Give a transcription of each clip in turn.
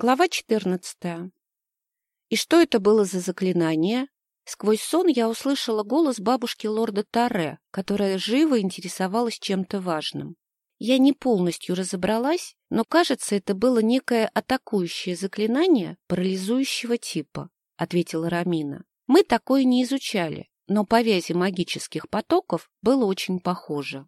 Глава 14. И что это было за заклинание? Сквозь сон я услышала голос бабушки лорда Таре, которая живо интересовалась чем-то важным. Я не полностью разобралась, но, кажется, это было некое атакующее заклинание парализующего типа, ответила Рамина. Мы такое не изучали, но по вязи магических потоков было очень похоже.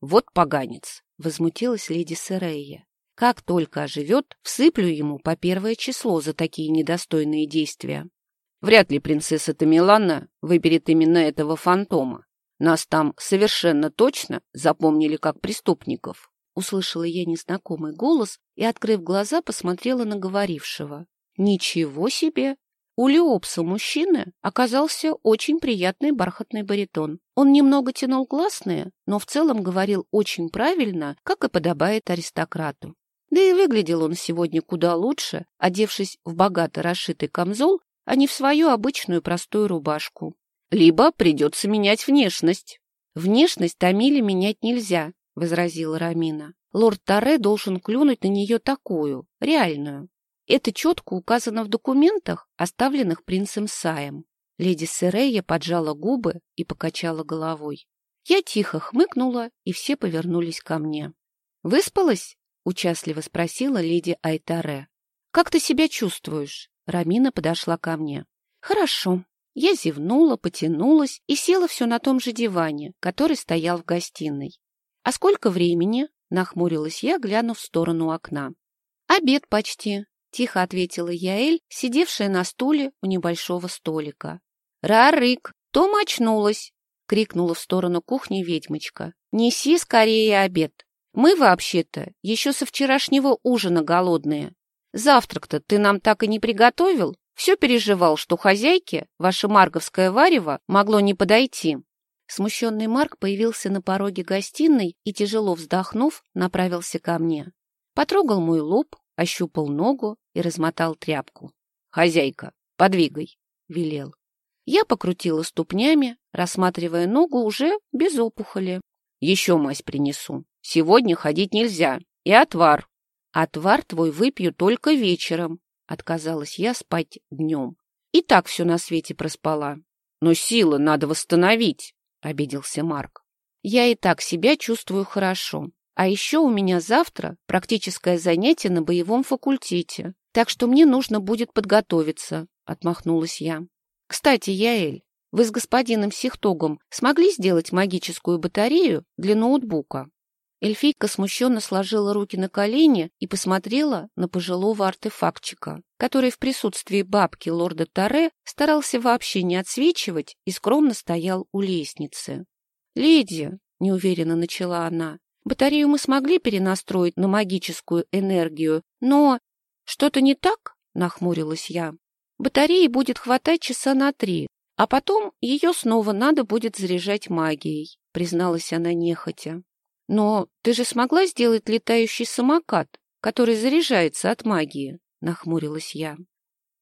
Вот поганец, возмутилась леди Серея. Как только оживет, всыплю ему по первое число за такие недостойные действия. Вряд ли принцесса Тамилана выберет именно этого фантома. Нас там совершенно точно запомнили как преступников. Услышала я незнакомый голос и, открыв глаза, посмотрела на говорившего. Ничего себе! У Леопса мужчины оказался очень приятный бархатный баритон. Он немного тянул гласные, но в целом говорил очень правильно, как и подобает аристократу. Да и выглядел он сегодня куда лучше, одевшись в богато расшитый камзол, а не в свою обычную простую рубашку. Либо придется менять внешность. Внешность Тамиле менять нельзя, — возразила Рамина. Лорд Таре должен клюнуть на нее такую, реальную. Это четко указано в документах, оставленных принцем Саем. Леди Серея поджала губы и покачала головой. Я тихо хмыкнула, и все повернулись ко мне. «Выспалась?» — участливо спросила леди Айтаре. «Как ты себя чувствуешь?» Рамина подошла ко мне. «Хорошо». Я зевнула, потянулась и села все на том же диване, который стоял в гостиной. «А сколько времени?» — нахмурилась я, глянув в сторону окна. «Обед почти», — тихо ответила Яэль, сидевшая на стуле у небольшого столика. «Рарык, Том очнулась!» — крикнула в сторону кухни ведьмочка. «Неси скорее обед!» Мы вообще-то еще со вчерашнего ужина голодные. Завтрак-то ты нам так и не приготовил? Все переживал, что хозяйке ваше марговское варево могло не подойти. Смущенный Марк появился на пороге гостиной и, тяжело вздохнув, направился ко мне. Потрогал мой лоб, ощупал ногу и размотал тряпку. — Хозяйка, подвигай, — велел. Я покрутила ступнями, рассматривая ногу уже без опухоли. — Еще мазь принесу. Сегодня ходить нельзя. И отвар. Отвар твой выпью только вечером. Отказалась я спать днем. И так все на свете проспала. Но силы надо восстановить, обиделся Марк. Я и так себя чувствую хорошо. А еще у меня завтра практическое занятие на боевом факультете, так что мне нужно будет подготовиться, — отмахнулась я. Кстати, Яэль, вы с господином Сихтогом смогли сделать магическую батарею для ноутбука? Эльфийка смущенно сложила руки на колени и посмотрела на пожилого артефактчика, который в присутствии бабки лорда Таре старался вообще не отсвечивать и скромно стоял у лестницы. «Леди», — неуверенно начала она, — «батарею мы смогли перенастроить на магическую энергию, но...» «Что-то не так?» — нахмурилась я. «Батареи будет хватать часа на три, а потом ее снова надо будет заряжать магией», — призналась она нехотя. «Но ты же смогла сделать летающий самокат, который заряжается от магии?» — нахмурилась я.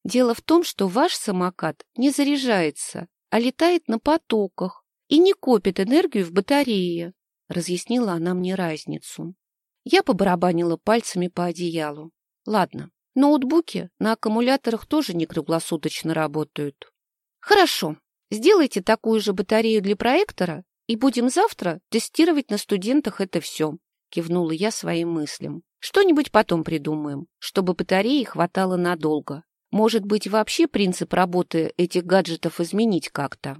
«Дело в том, что ваш самокат не заряжается, а летает на потоках и не копит энергию в батарее», — разъяснила она мне разницу. Я побарабанила пальцами по одеялу. «Ладно, ноутбуки на аккумуляторах тоже не круглосуточно работают». «Хорошо, сделайте такую же батарею для проектора и будем завтра тестировать на студентах это все, кивнула я своим мыслям. Что-нибудь потом придумаем, чтобы батареи хватало надолго. Может быть, вообще принцип работы этих гаджетов изменить как-то?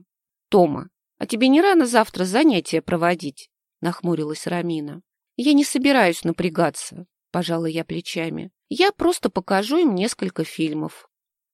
Тома, а тебе не рано завтра занятия проводить? Нахмурилась Рамина. Я не собираюсь напрягаться, пожала я плечами. Я просто покажу им несколько фильмов.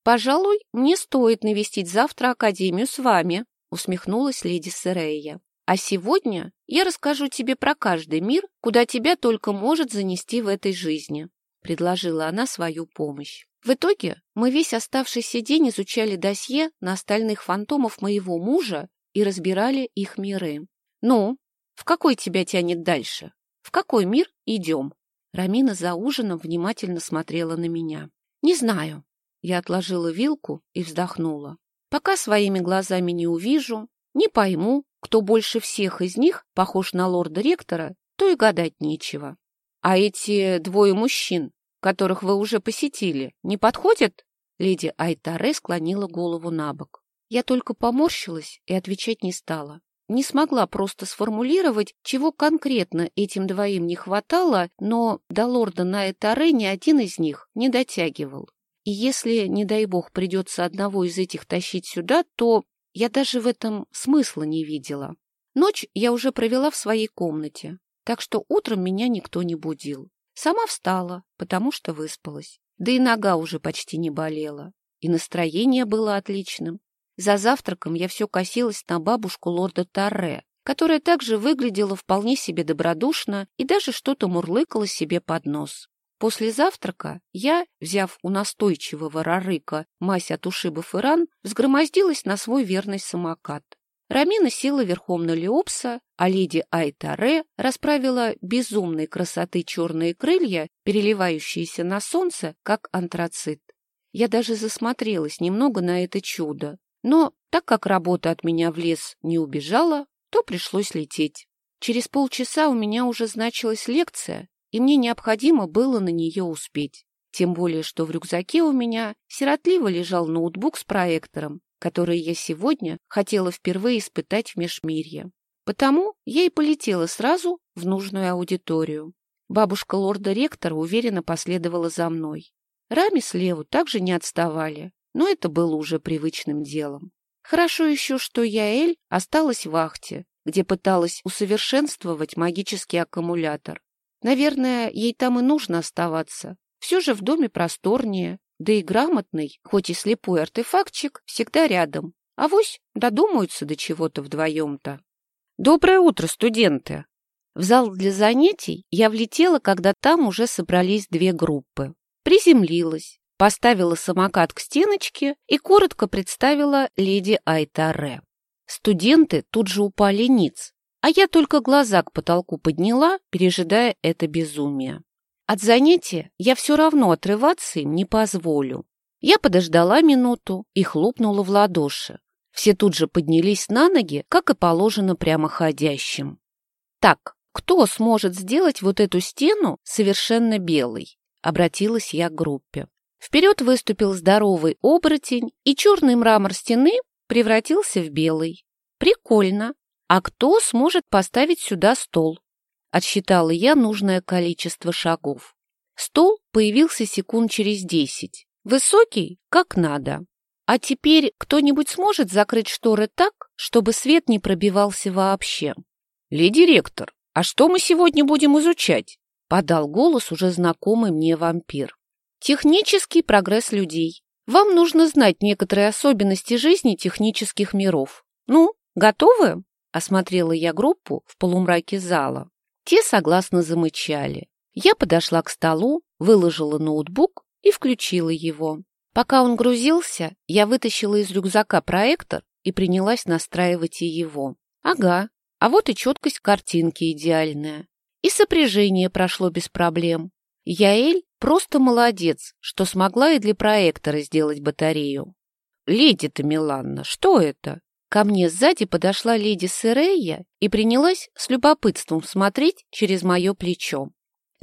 Пожалуй, мне стоит навестить завтра Академию с вами, усмехнулась леди Серея. А сегодня я расскажу тебе про каждый мир, куда тебя только может занести в этой жизни», — предложила она свою помощь. В итоге мы весь оставшийся день изучали досье на остальных фантомов моего мужа и разбирали их миры. «Ну, в какой тебя тянет дальше? В какой мир идем?» Рамина за ужином внимательно смотрела на меня. «Не знаю». Я отложила вилку и вздохнула. «Пока своими глазами не увижу, не пойму, кто больше всех из них похож на лорда-ректора, то и гадать нечего. А эти двое мужчин, которых вы уже посетили, не подходят?» Леди Айтаре склонила голову на бок. Я только поморщилась и отвечать не стала. Не смогла просто сформулировать, чего конкретно этим двоим не хватало, но до лорда Найтаре ни один из них не дотягивал. И если, не дай бог, придется одного из этих тащить сюда, то я даже в этом смысла не видела. Ночь я уже провела в своей комнате, так что утром меня никто не будил. Сама встала, потому что выспалась. Да и нога уже почти не болела. И настроение было отличным. За завтраком я все косилась на бабушку лорда Торре, которая также выглядела вполне себе добродушно и даже что-то мурлыкала себе под нос. После завтрака я, взяв у настойчивого рарыка мазь от ушибов и ран, взгромоздилась на свой верный самокат. Рамина села верхом на Леопса, а леди Айтаре расправила безумной красоты черные крылья, переливающиеся на солнце, как антрацит. Я даже засмотрелась немного на это чудо. Но так как работа от меня в лес не убежала, то пришлось лететь. Через полчаса у меня уже значилась лекция, и мне необходимо было на нее успеть. Тем более, что в рюкзаке у меня сиротливо лежал ноутбук с проектором, который я сегодня хотела впервые испытать в Межмирье. Потому я и полетела сразу в нужную аудиторию. Бабушка лорда-ректора уверенно последовала за мной. Рами с Леву также не отставали, но это было уже привычным делом. Хорошо еще, что Яэль осталась в вахте, где пыталась усовершенствовать магический аккумулятор. Наверное, ей там и нужно оставаться. Все же в доме просторнее, да и грамотный, хоть и слепой артефактчик, всегда рядом. А вось додумаются до чего-то вдвоем-то. Доброе утро, студенты! В зал для занятий я влетела, когда там уже собрались две группы. Приземлилась, поставила самокат к стеночке и коротко представила леди Айтаре. Студенты тут же упали ниц, а я только глаза к потолку подняла, пережидая это безумие. От занятия я все равно отрываться им не позволю. Я подождала минуту и хлопнула в ладоши. Все тут же поднялись на ноги, как и положено прямоходящим. Так, кто сможет сделать вот эту стену совершенно белой? Обратилась я к группе. Вперед выступил здоровый оборотень, и черный мрамор стены превратился в белый. Прикольно, «А кто сможет поставить сюда стол?» Отсчитала я нужное количество шагов. Стол появился секунд через десять. Высокий, как надо. А теперь кто-нибудь сможет закрыть шторы так, чтобы свет не пробивался вообще? «Леди ректор, а что мы сегодня будем изучать?» Подал голос уже знакомый мне вампир. «Технический прогресс людей. Вам нужно знать некоторые особенности жизни технических миров. Ну, готовы?» Осмотрела я группу в полумраке зала. Те согласно замычали. Я подошла к столу, выложила ноутбук и включила его. Пока он грузился, я вытащила из рюкзака проектор и принялась настраивать и его. Ага, а вот и четкость картинки идеальная. И сопряжение прошло без проблем. Яэль просто молодец, что смогла и для проектора сделать батарею. «Леди-то, Миланна, что это?» Ко мне сзади подошла леди Серея и принялась с любопытством смотреть через мое плечо.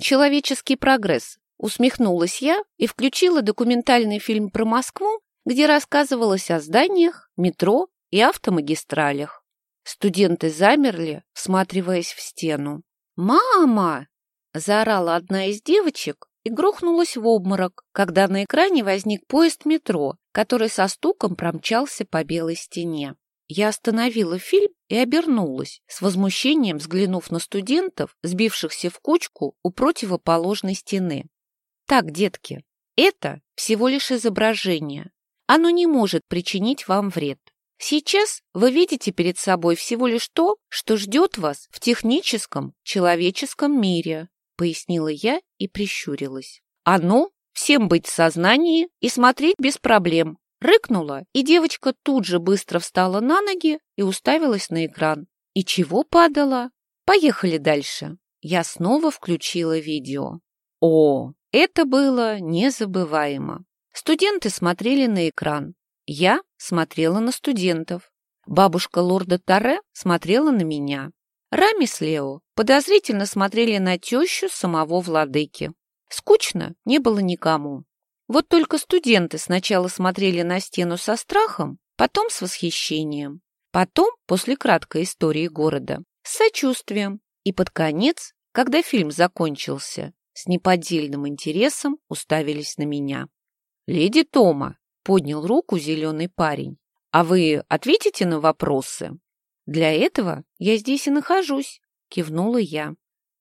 «Человеческий прогресс», — усмехнулась я и включила документальный фильм про Москву, где рассказывалось о зданиях, метро и автомагистралях. Студенты замерли, всматриваясь в стену. «Мама!» — заорала одна из девочек и грохнулась в обморок, когда на экране возник поезд метро, который со стуком промчался по белой стене. Я остановила фильм и обернулась, с возмущением взглянув на студентов, сбившихся в кучку у противоположной стены. Так, детки, это всего лишь изображение. Оно не может причинить вам вред. Сейчас вы видите перед собой всего лишь то, что ждет вас в техническом, человеческом мире, пояснила я и прищурилась. Ну, всем быть в сознании и смотреть без проблем, Рыкнула, и девочка тут же быстро встала на ноги и уставилась на экран. И чего падала? Поехали дальше. Я снова включила видео. О, это было незабываемо. Студенты смотрели на экран. Я смотрела на студентов. Бабушка лорда Таре смотрела на меня. Рами с Лео подозрительно смотрели на тещу самого владыки. Скучно не было никому. Вот только студенты сначала смотрели на стену со страхом, потом с восхищением, потом, после краткой истории города, с сочувствием и под конец, когда фильм закончился, с неподдельным интересом уставились на меня. «Леди Тома», — поднял руку зеленый парень, «а вы ответите на вопросы?» «Для этого я здесь и нахожусь», — кивнула я.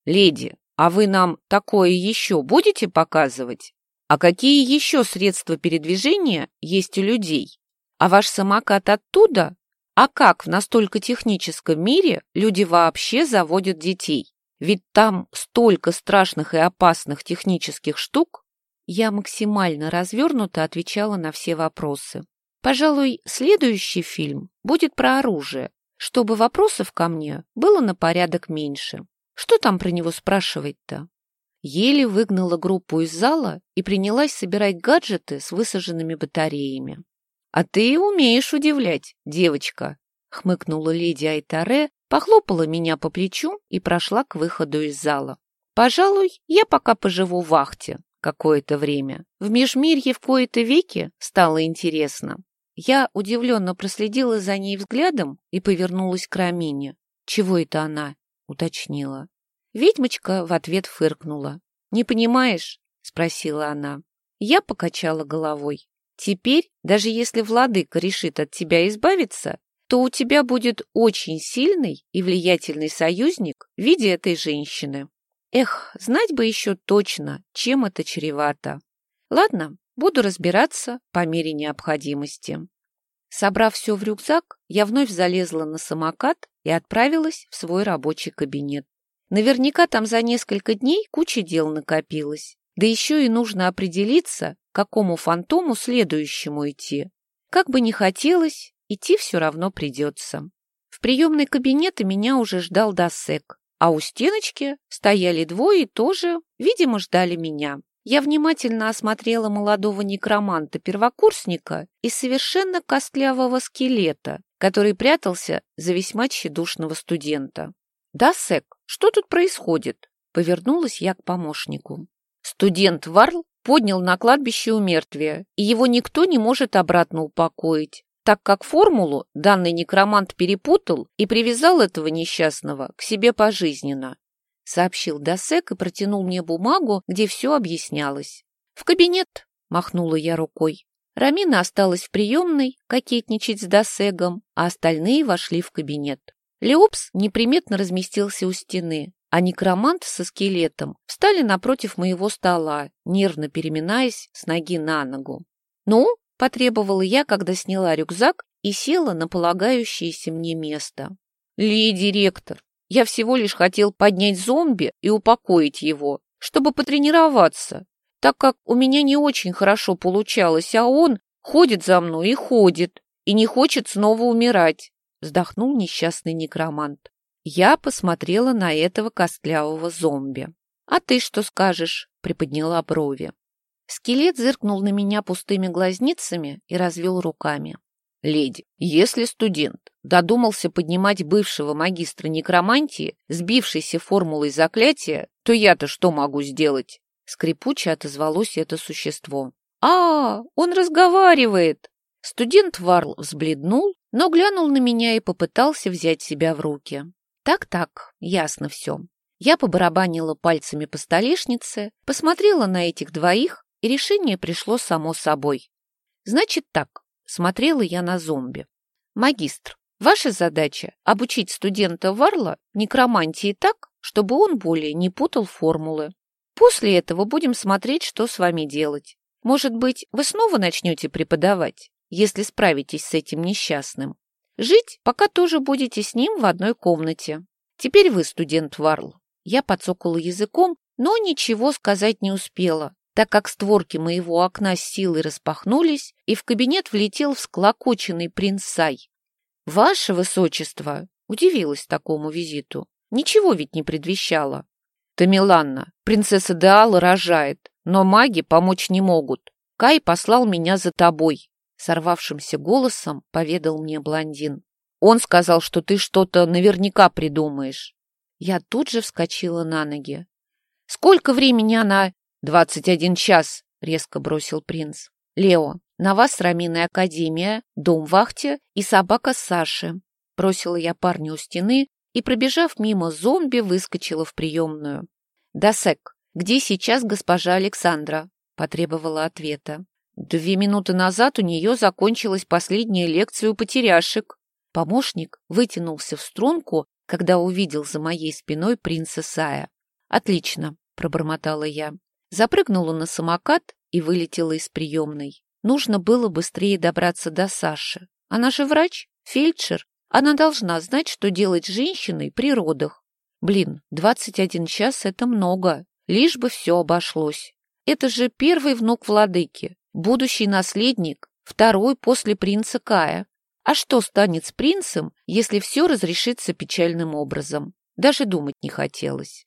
«Леди, а вы нам такое еще будете показывать? А какие еще средства передвижения есть у людей? А ваш самокат оттуда? А как в настолько техническом мире люди вообще заводят детей? Ведь там столько страшных и опасных технических штук. Я максимально развернуто отвечала на все вопросы. Пожалуй, следующий фильм будет про оружие, чтобы вопросов ко мне было на порядок меньше. Что там про него спрашивать-то? Еле выгнала группу из зала и принялась собирать гаджеты с высаженными батареями. «А ты умеешь удивлять, девочка!» — хмыкнула леди Айтаре, похлопала меня по плечу и прошла к выходу из зала. «Пожалуй, я пока поживу в вахте какое-то время. В межмирье в кои-то веки стало интересно». Я удивленно проследила за ней взглядом и повернулась к Рамине. «Чего это она?» — уточнила. Ведьмочка в ответ фыркнула. «Не понимаешь?» — спросила она. Я покачала головой. «Теперь, даже если владыка решит от тебя избавиться, то у тебя будет очень сильный и влиятельный союзник в виде этой женщины. Эх, знать бы еще точно, чем это чревато. Ладно, буду разбираться по мере необходимости». Собрав все в рюкзак, я вновь залезла на самокат и отправилась в свой рабочий кабинет. Наверняка там за несколько дней куча дел накопилось. Да еще и нужно определиться, к какому фантому следующему идти. Как бы ни хотелось, идти все равно придется. В приемной кабинете меня уже ждал Досек, а у стеночки стояли двое и тоже, видимо, ждали меня. Я внимательно осмотрела молодого некроманта-первокурсника и совершенно костлявого скелета, который прятался за весьма тщедушного студента. «Да, Сек, что тут происходит?» Повернулась я к помощнику. Студент Варл поднял на кладбище у мертвия, и его никто не может обратно упокоить, так как формулу данный некромант перепутал и привязал этого несчастного к себе пожизненно. Сообщил Досек и протянул мне бумагу, где все объяснялось. «В кабинет!» — махнула я рукой. Рамина осталась в приемной кокетничать с Досегом, а остальные вошли в кабинет. Леопс неприметно разместился у стены, а некромант со скелетом встали напротив моего стола, нервно переминаясь с ноги на ногу. «Ну?» — потребовала я, когда сняла рюкзак и села на полагающееся мне место. «Ли, директор, я всего лишь хотел поднять зомби и упокоить его, чтобы потренироваться, так как у меня не очень хорошо получалось, а он ходит за мной и ходит, и не хочет снова умирать вздохнул несчастный некромант. Я посмотрела на этого костлявого зомби. «А ты что скажешь?» — приподняла брови. Скелет зыркнул на меня пустыми глазницами и развел руками. «Леди, если студент додумался поднимать бывшего магистра некромантии, сбившейся формулой заклятия, то я-то что могу сделать?» Скрипуче отозвалось это существо. «А, он разговаривает!» Студент Варл взбледнул, но глянул на меня и попытался взять себя в руки. Так-так, ясно все. Я побарабанила пальцами по столешнице, посмотрела на этих двоих, и решение пришло само собой. Значит так, смотрела я на зомби. Магистр, ваша задача — обучить студента Варла некромантии так, чтобы он более не путал формулы. После этого будем смотреть, что с вами делать. Может быть, вы снова начнете преподавать? Если справитесь с этим несчастным. Жить пока тоже будете с ним в одной комнате. Теперь вы студент Варл. Я подсокала языком, но ничего сказать не успела, так как створки моего окна с силой распахнулись, и в кабинет влетел всклокоченный принц Сай. «Ваше высочество!» — удивилась такому визиту. «Ничего ведь не предвещало». «Тамиланна, принцесса Деала рожает, но маги помочь не могут. Кай послал меня за тобой сорвавшимся голосом поведал мне блондин. Он сказал, что ты что-то наверняка придумаешь. Я тут же вскочила на ноги. Сколько времени она «Двадцать один час!» — резко бросил принц. «Лео, на вас Раминая Академия, дом вахте и собака Саши!» Бросила я парня у стены и, пробежав мимо зомби, выскочила в приемную. «Досек, где сейчас госпожа Александра?» — потребовала ответа. Две минуты назад у нее закончилась последняя лекция у потеряшек. Помощник вытянулся в струнку, когда увидел за моей спиной принца Сая. «Отлично», — пробормотала я. Запрыгнула на самокат и вылетела из приемной. Нужно было быстрее добраться до Саши. Она же врач, фельдшер. Она должна знать, что делать с женщиной при родах. Блин, 21 час — это много. Лишь бы все обошлось. Это же первый внук владыки, будущий наследник, второй после принца Кая. А что станет с принцем, если все разрешится печальным образом? Даже думать не хотелось.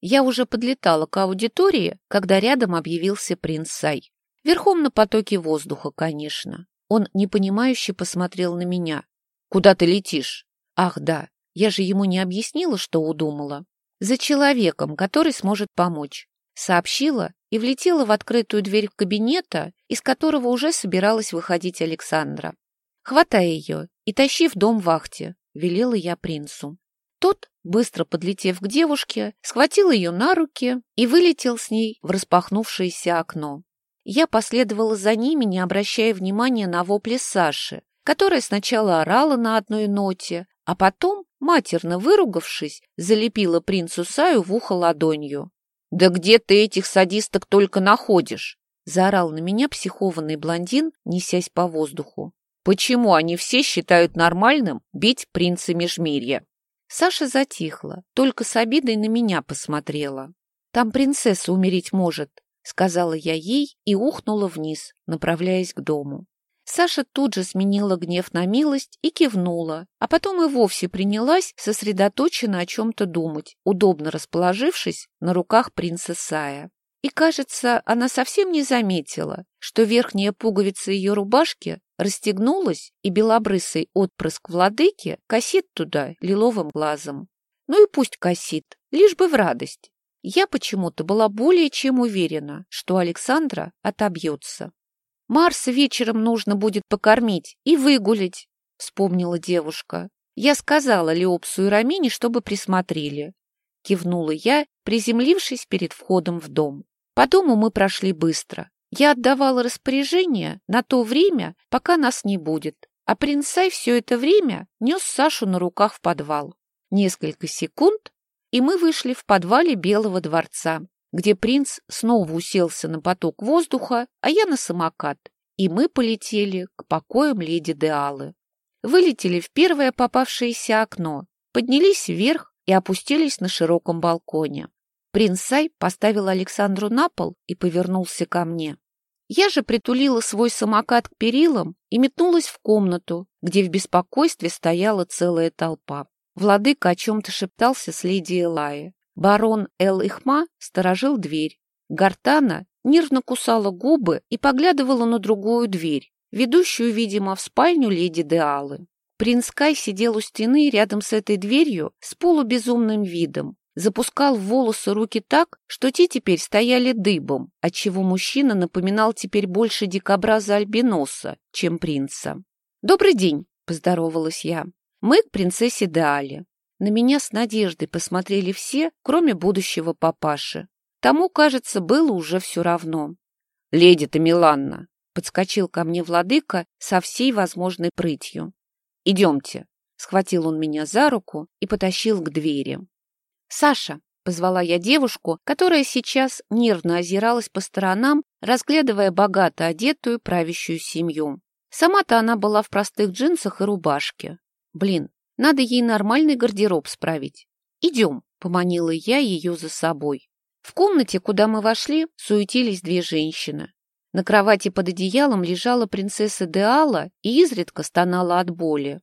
Я уже подлетала к аудитории, когда рядом объявился принц Сай. Верхом на потоке воздуха, конечно. Он непонимающе посмотрел на меня. «Куда ты летишь?» «Ах, да, я же ему не объяснила, что удумала. За человеком, который сможет помочь. Сообщила и влетела в открытую дверь кабинета, из которого уже собиралась выходить Александра. «Хватай ее и тащи в дом вахте», — велела я принцу. Тот, быстро подлетев к девушке, схватил ее на руки и вылетел с ней в распахнувшееся окно. Я последовала за ними, не обращая внимания на вопли Саши, которая сначала орала на одной ноте, а потом, матерно выругавшись, залепила принцу Саю в ухо ладонью. «Да где ты этих садисток только находишь?» — заорал на меня психованный блондин, несясь по воздуху. «Почему они все считают нормальным бить принца Межмирья?» Саша затихла, только с обидой на меня посмотрела. «Там принцесса умереть может», — сказала я ей и ухнула вниз, направляясь к дому. Саша тут же сменила гнев на милость и кивнула, а потом и вовсе принялась сосредоточенно о чем-то думать, удобно расположившись на руках принца Сая. И, кажется, она совсем не заметила, что верхняя пуговица ее рубашки расстегнулась, и белобрысый отпрыск владыки косит туда лиловым глазом. Ну и пусть косит, лишь бы в радость. Я почему-то была более чем уверена, что Александра отобьется. «Марса вечером нужно будет покормить и выгулить», — вспомнила девушка. «Я сказала Леопсу и Рамине, чтобы присмотрели». Кивнула я, приземлившись перед входом в дом. По дому мы прошли быстро. Я отдавала распоряжение на то время, пока нас не будет, а принцай все это время нес Сашу на руках в подвал. Несколько секунд, и мы вышли в подвале Белого дворца, где принц снова уселся на поток воздуха, а я на самокат, и мы полетели к покоям леди Деалы. Вылетели в первое попавшееся окно, поднялись вверх и опустились на широком балконе. Принц Сай поставил Александру на пол и повернулся ко мне. Я же притулила свой самокат к перилам и метнулась в комнату, где в беспокойстве стояла целая толпа. Владыка о чем-то шептался с леди Элайи. Барон Эл-Ихма сторожил дверь. Гартана нервно кусала губы и поглядывала на другую дверь, ведущую, видимо, в спальню леди Деалы. Принц Кай сидел у стены рядом с этой дверью с полубезумным видом, запускал в волосы руки так, что те теперь стояли дыбом, отчего мужчина напоминал теперь больше дикобраза альбиноса, чем принца. «Добрый день!» — поздоровалась я. «Мы к принцессе Деале. На меня с надеждой посмотрели все, кроме будущего папаши. Тому, кажется, было уже все равно. «Леди-то Миланна!» — подскочил ко мне владыка со всей возможной прытью. «Идемте!» — схватил он меня за руку и потащил к двери. «Саша!» — позвала я девушку, которая сейчас нервно озиралась по сторонам, разглядывая богато одетую правящую семью. Сама-то она была в простых джинсах и рубашке. Блин, надо ей нормальный гардероб справить. Идем, поманила я ее за собой. В комнате, куда мы вошли, суетились две женщины. На кровати под одеялом лежала принцесса Деала и изредка стонала от боли.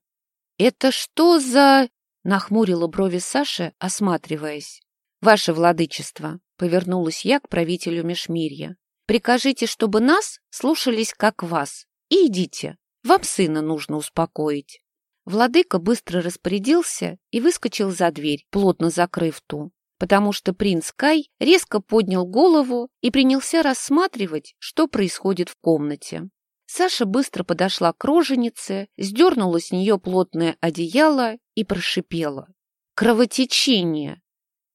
«Это что за...» — нахмурила брови Саши, осматриваясь. «Ваше владычество», — повернулась я к правителю Межмирья, «прикажите, чтобы нас слушались как вас, и идите. Вам сына нужно успокоить». Владыка быстро распорядился и выскочил за дверь, плотно закрыв ту. потому что принц Кай резко поднял голову и принялся рассматривать, что происходит в комнате. Саша быстро подошла к роженице, сдернула с нее плотное одеяло и прошипела. «Кровотечение!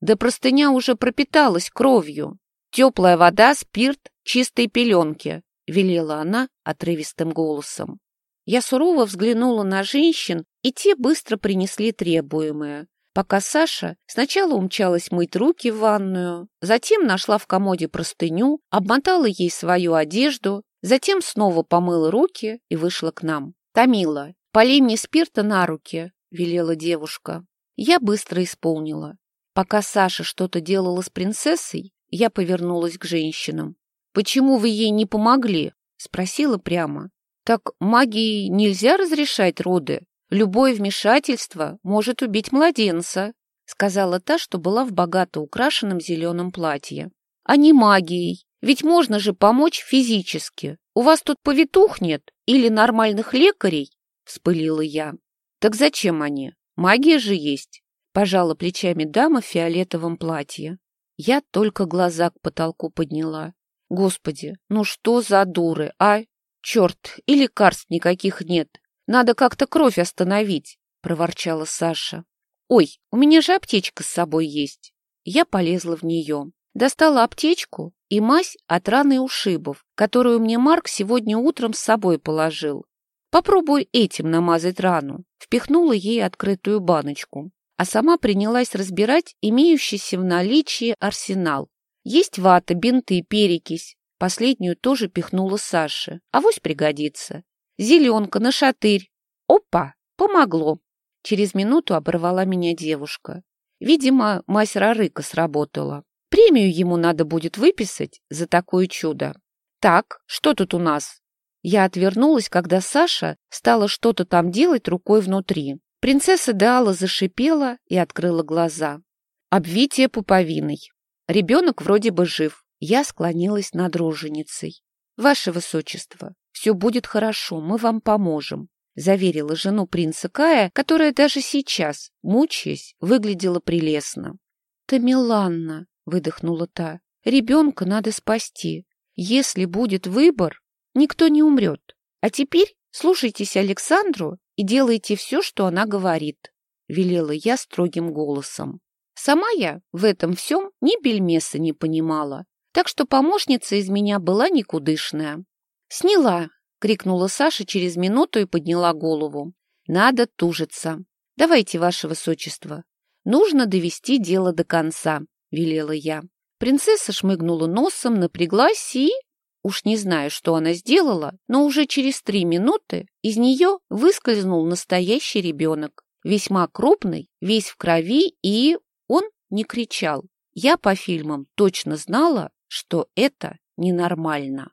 Да простыня уже пропиталась кровью! Теплая вода, спирт, чистые пеленки!» — велела она отрывистым голосом. Я сурово взглянула на женщин, и те быстро принесли требуемое, пока Саша сначала умчалась мыть руки в ванную, затем нашла в комоде простыню, обмотала ей свою одежду, затем снова помыла руки и вышла к нам. «Томила, полей мне спирта на руки», — велела девушка. Я быстро исполнила. Пока Саша что-то делала с принцессой, я повернулась к женщинам. «Почему вы ей не помогли?» — спросила прямо. «Так магией нельзя разрешать роды?» Любое вмешательство может убить младенца, сказала та, что была в богато украшенном зеленом платье. А не магией. Ведь можно же помочь физически. У вас тут повитух нет или нормальных лекарей? Вспылила я. Так зачем они? Магия же есть. Пожала плечами дама в фиолетовом платье. Я только глаза к потолку подняла. Господи, ну что за дуры, а? Черт, и лекарств никаких нет. Надо как-то кровь остановить, — проворчала Саша. Ой, у меня же аптечка с собой есть. Я полезла в нее. Достала аптечку и мазь от раны ушибов, которую мне Марк сегодня утром с собой положил. Попробуй этим намазать рану. Впихнула ей открытую баночку, а сама принялась разбирать имеющийся в наличии арсенал. Есть вата, бинты, перекись. Последнюю тоже пихнула Саше. Авось пригодится. Зеленка, на шатырь. Опа, помогло. Через минуту оборвала меня девушка. Видимо, мазь Рарыка сработала. Премию ему надо будет выписать за такое чудо. Так, что тут у нас? Я отвернулась, когда Саша стала что-то там делать рукой внутри. Принцесса Даала зашипела и открыла глаза. Обвитие пуповиной. Ребенок вроде бы жив. Я склонилась над роженицей. Ваше Высочество, все будет хорошо, мы вам поможем», — заверила жену принца Кая, которая даже сейчас, мучаясь, выглядела прелестно. «Тамиланна», — выдохнула та, — «ребенка надо спасти. Если будет выбор, никто не умрет. А теперь слушайтесь Александру и делайте все, что она говорит», — велела я строгим голосом. Сама я в этом всем ни бельмеса не понимала, так что помощница из меня была никудышная. «Сняла!» — крикнула Саша через минуту и подняла голову. «Надо тужиться. Давайте, ваше высочество. Нужно довести дело до конца», — велела я. Принцесса шмыгнула носом, напряглась и... Уж не знаю, что она сделала, но уже через три минуты из нее выскользнул настоящий ребенок. Весьма крупный, весь в крови, и он не кричал. Я по фильмам точно знала, что это ненормально.